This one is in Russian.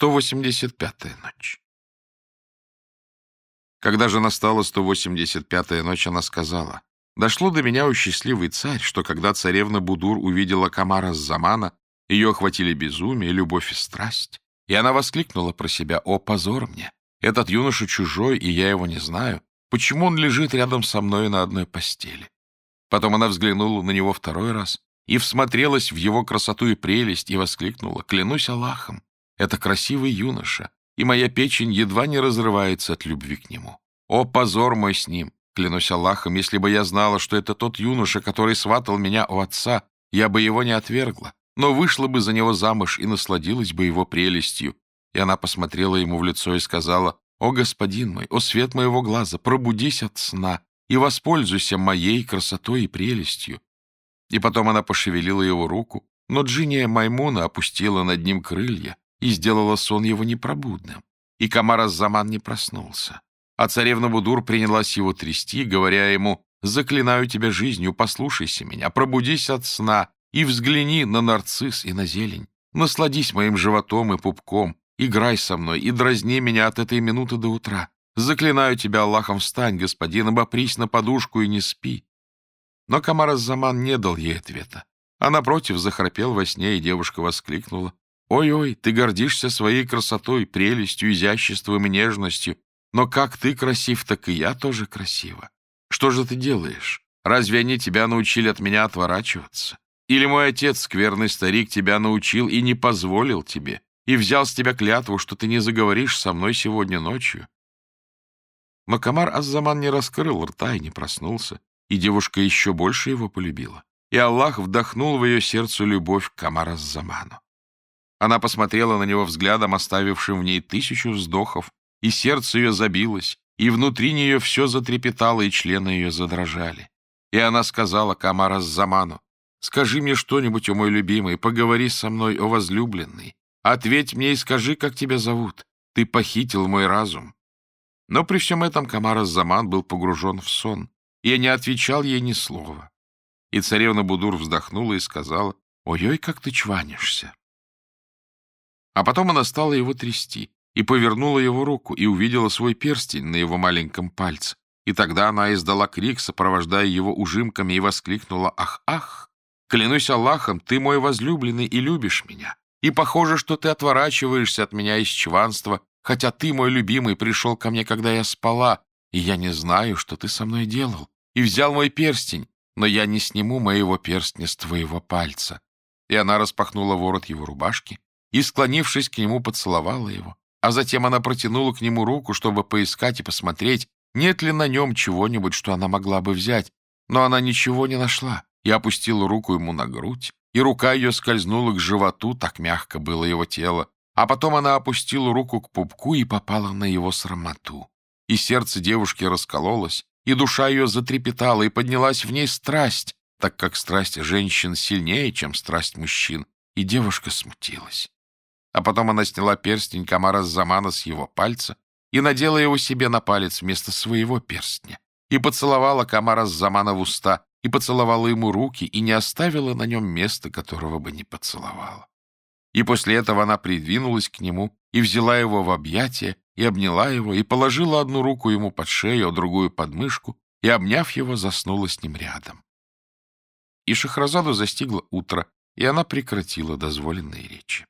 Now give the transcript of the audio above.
185-я ночь. Когда же настала 185-я ночь, она сказала, «Дошло до меня, у счастливый царь, что когда царевна Будур увидела Камара с Замана, ее охватили безумие, любовь и страсть, и она воскликнула про себя, «О, позор мне! Этот юноша чужой, и я его не знаю. Почему он лежит рядом со мной на одной постели?» Потом она взглянула на него второй раз и всмотрелась в его красоту и прелесть и воскликнула, «Клянусь Аллахом! Это красивый юноша, и моя печень едва не разрывается от любви к нему. О, позор мой с ним! Клянусь Аллахом, если бы я знала, что это тот юноша, который сватал меня у отца, я бы его не отвергла, но вышла бы за него замуж и насладилась бы его прелестью. И она посмотрела ему в лицо и сказала, «О, господин мой, о, свет моего глаза, пробудись от сна и воспользуйся моей красотой и прелестью». И потом она пошевелила его руку, но Джиния Маймуна опустила над ним крылья, и сделала сон его непробудным, и Камар Заман не проснулся. А царевна Будур принялась его трясти, говоря ему, «Заклинаю тебя жизнью, послушайся меня, пробудись от сна и взгляни на нарцисс и на зелень, насладись моим животом и пупком, играй со мной и дразни меня от этой минуты до утра. Заклинаю тебя Аллахом, встань, господин, обопрись на подушку и не спи». Но Камар Заман не дал ей ответа, а напротив захрапел во сне, и девушка воскликнула, Ой-ой, ты гордишься своей красотой, прелестью, изяществом и нежностью. Но как ты красив, так и я тоже красива. Что же ты делаешь? Разве они тебя научили от меня отворачиваться? Или мой отец, скверный старик, тебя научил и не позволил тебе, и взял с тебя клятву, что ты не заговоришь со мной сегодня ночью? Но Камар Аззаман не раскрыл рта и не проснулся, и девушка еще больше его полюбила. И Аллах вдохнул в ее сердце любовь к Камар Аззаману. Она посмотрела на него взглядом, оставившим в ней тысячу вздохов, и сердце ее забилось, и внутри нее все затрепетало, и члены ее задрожали. И она сказала Камара Заману, «Скажи мне что-нибудь, о мой любимый, поговори со мной, о возлюбленный. Ответь мне и скажи, как тебя зовут. Ты похитил мой разум». Но при всем этом Камара Заман был погружен в сон, и не отвечал ей ни слова. И царевна Будур вздохнула и сказала, «Ой-ой, как ты чванишься!» А потом она стала его трясти и повернула его руку и увидела свой перстень на его маленьком пальце. И тогда она издала крик, сопровождая его ужимками, и воскликнула «Ах, ах! Клянусь Аллахом, ты мой возлюбленный и любишь меня. И похоже, что ты отворачиваешься от меня из чванства, хотя ты, мой любимый, пришел ко мне, когда я спала, и я не знаю, что ты со мной делал, и взял мой перстень, но я не сниму моего перстня с твоего пальца». И она распахнула ворот его рубашки, и, склонившись к нему, поцеловала его. А затем она протянула к нему руку, чтобы поискать и посмотреть, нет ли на нем чего-нибудь, что она могла бы взять. Но она ничего не нашла и опустила руку ему на грудь, и рука ее скользнула к животу, так мягко было его тело, а потом она опустила руку к пупку и попала на его срамоту. И сердце девушки раскололось, и душа ее затрепетала, и поднялась в ней страсть, так как страсть женщин сильнее, чем страсть мужчин, и девушка смутилась. А потом она сняла перстень Камара Замана с его пальца и надела его себе на палец вместо своего перстня, и поцеловала Камара Замана в уста, и поцеловала ему руки, и не оставила на нем места, которого бы не поцеловала. И после этого она придвинулась к нему и взяла его в объятия, и обняла его, и положила одну руку ему под шею, а другую под мышку, и, обняв его, заснула с ним рядом. И Шахразаду застигло утро, и она прекратила дозволенные речи.